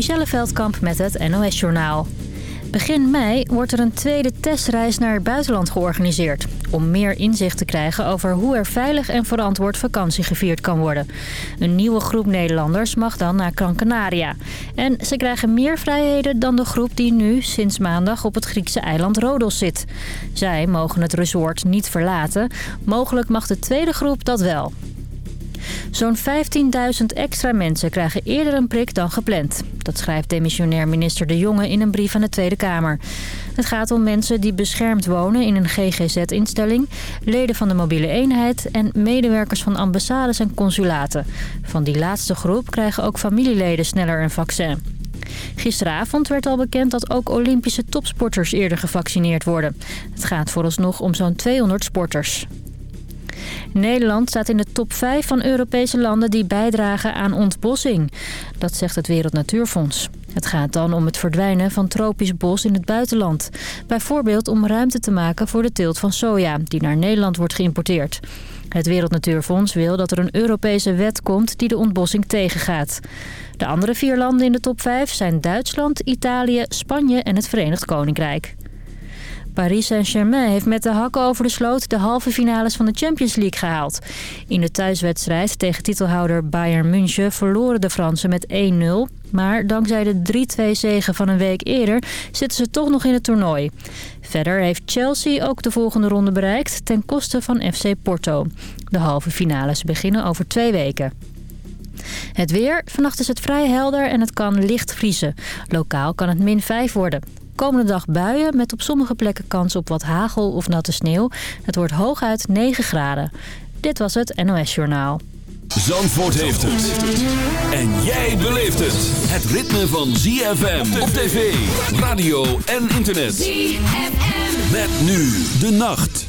Michelle Veldkamp met het NOS-journaal. Begin mei wordt er een tweede testreis naar het buitenland georganiseerd... om meer inzicht te krijgen over hoe er veilig en verantwoord vakantie gevierd kan worden. Een nieuwe groep Nederlanders mag dan naar Gran. En ze krijgen meer vrijheden dan de groep die nu sinds maandag op het Griekse eiland Rodos zit. Zij mogen het resort niet verlaten. Mogelijk mag de tweede groep dat wel. Zo'n 15.000 extra mensen krijgen eerder een prik dan gepland. Dat schrijft demissionair minister De Jonge in een brief aan de Tweede Kamer. Het gaat om mensen die beschermd wonen in een GGZ-instelling... leden van de mobiele eenheid en medewerkers van ambassades en consulaten. Van die laatste groep krijgen ook familieleden sneller een vaccin. Gisteravond werd al bekend dat ook Olympische topsporters eerder gevaccineerd worden. Het gaat vooralsnog om zo'n 200 sporters. Nederland staat in de top 5 van Europese landen die bijdragen aan ontbossing. Dat zegt het Wereld Natuurfonds. Het gaat dan om het verdwijnen van tropisch bos in het buitenland. Bijvoorbeeld om ruimte te maken voor de teelt van soja, die naar Nederland wordt geïmporteerd. Het Wereld Natuurfonds wil dat er een Europese wet komt die de ontbossing tegengaat. De andere vier landen in de top 5 zijn Duitsland, Italië, Spanje en het Verenigd Koninkrijk. Paris Saint-Germain heeft met de hakken over de sloot de halve finales van de Champions League gehaald. In de thuiswedstrijd tegen titelhouder Bayern München verloren de Fransen met 1-0. Maar dankzij de 3-2 zegen van een week eerder zitten ze toch nog in het toernooi. Verder heeft Chelsea ook de volgende ronde bereikt ten koste van FC Porto. De halve finales beginnen over twee weken. Het weer. Vannacht is het vrij helder en het kan licht vriezen. Lokaal kan het min 5 worden. Komende dag buien met op sommige plekken kans op wat hagel of natte sneeuw. Het wordt hooguit 9 graden. Dit was het NOS Journaal. Zandvoort heeft het. En jij beleeft het. Het ritme van ZFM op tv, radio en internet. ZFM. Met nu de nacht.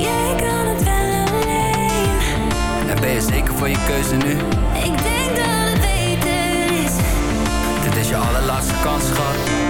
Jij kan het wel. En ben je zeker voor je keuze nu? Ik denk dat het beter is. Dit is je allerlaatste kans, schat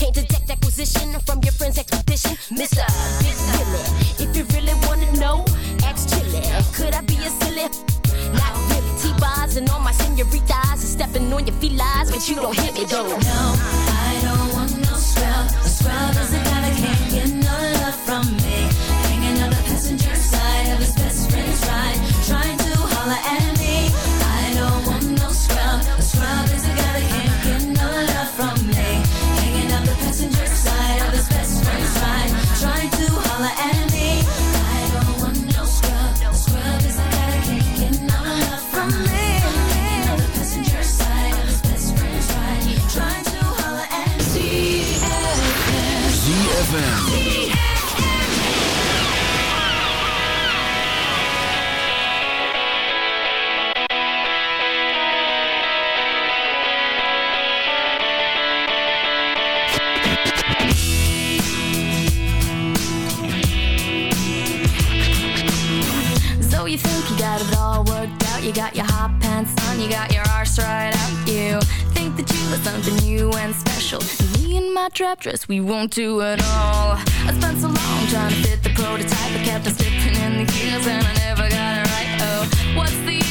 fortress, we won't do it all. I spent so long trying to fit the prototype, I kept on slipping in the gears and I never got it right. Oh, what's the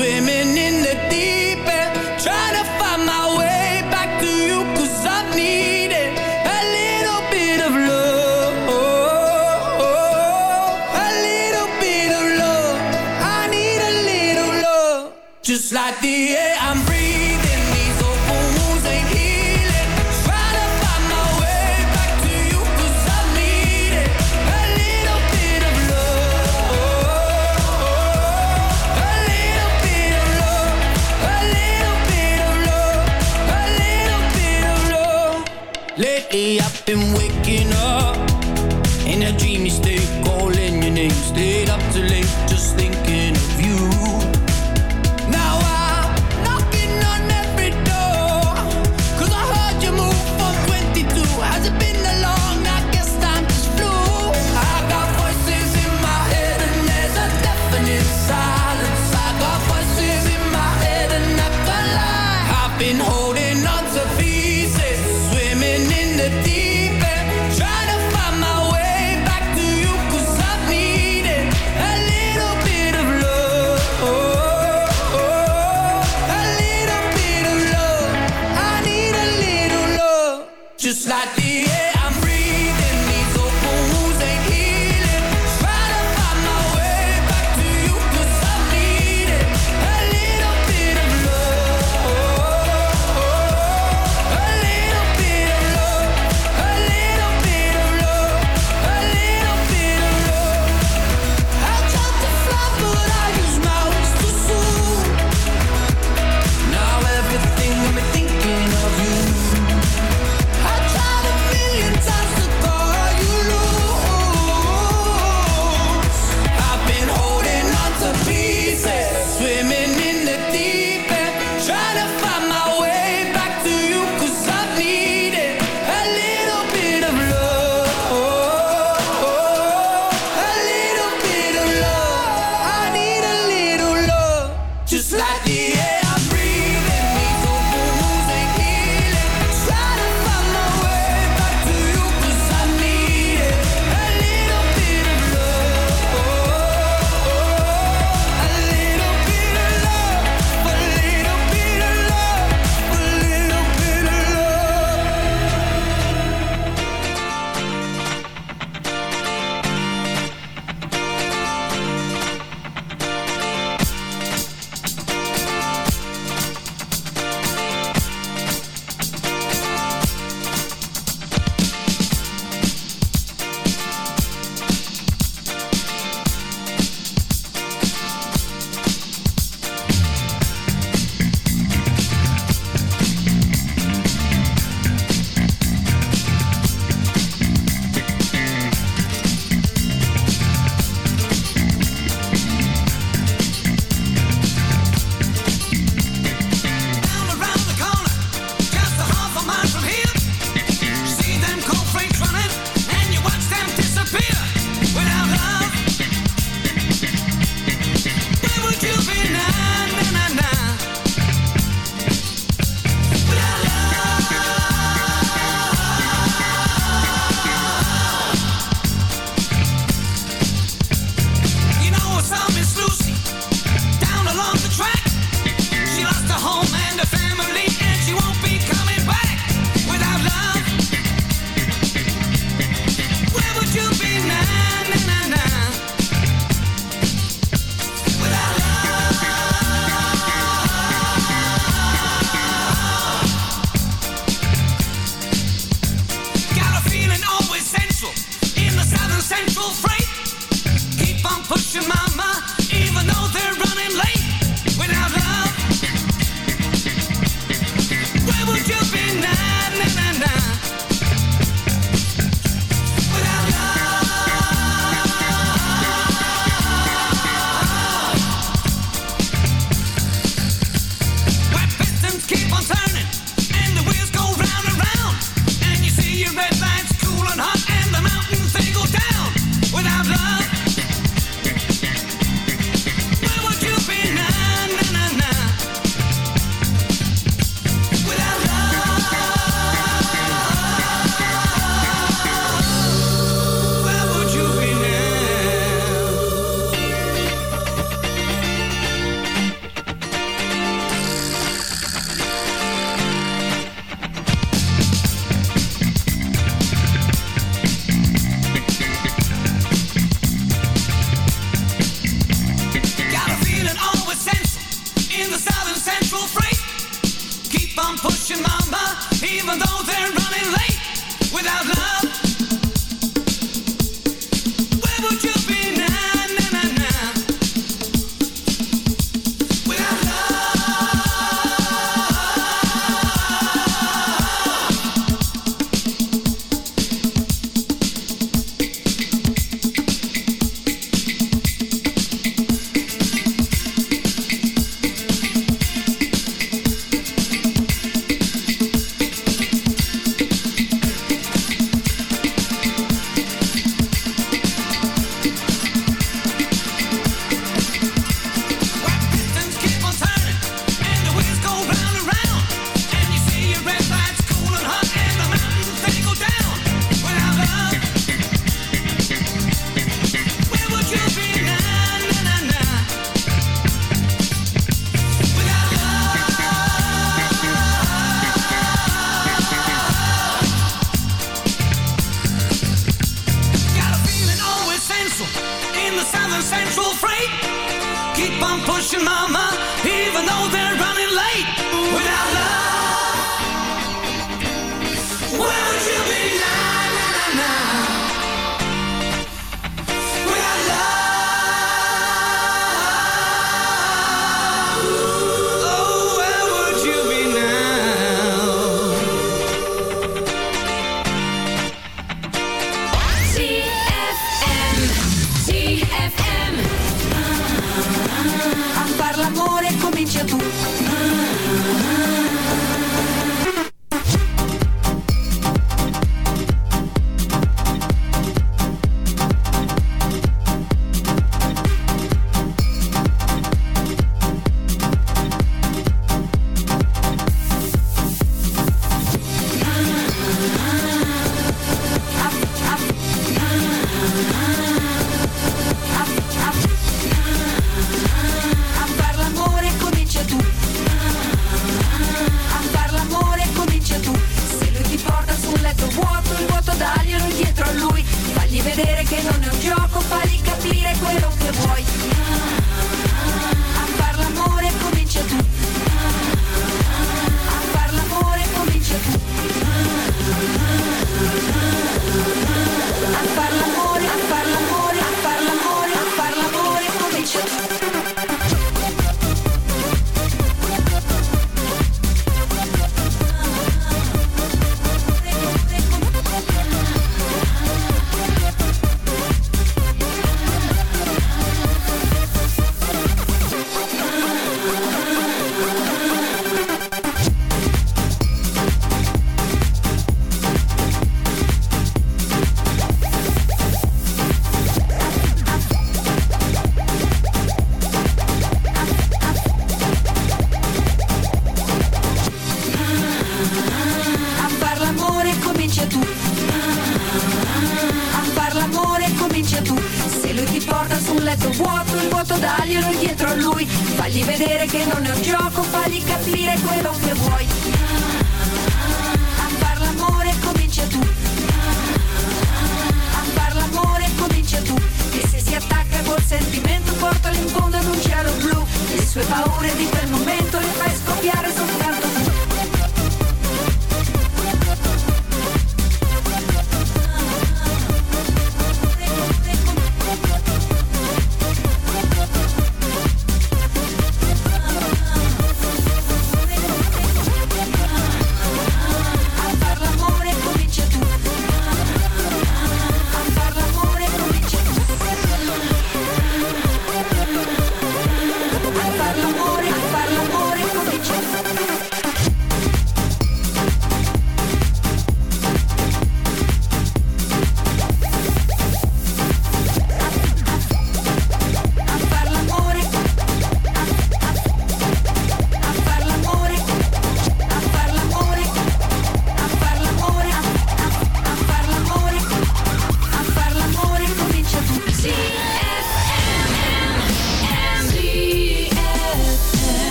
Swimming in the deep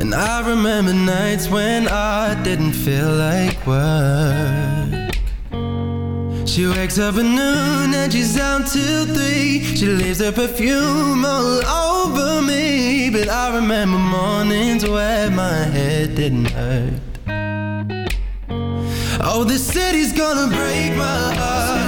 And I remember nights when I didn't feel like work. She wakes up at noon and she's out till three. She leaves her perfume all over me. But I remember mornings where my head didn't hurt. Oh, this city's gonna break my heart.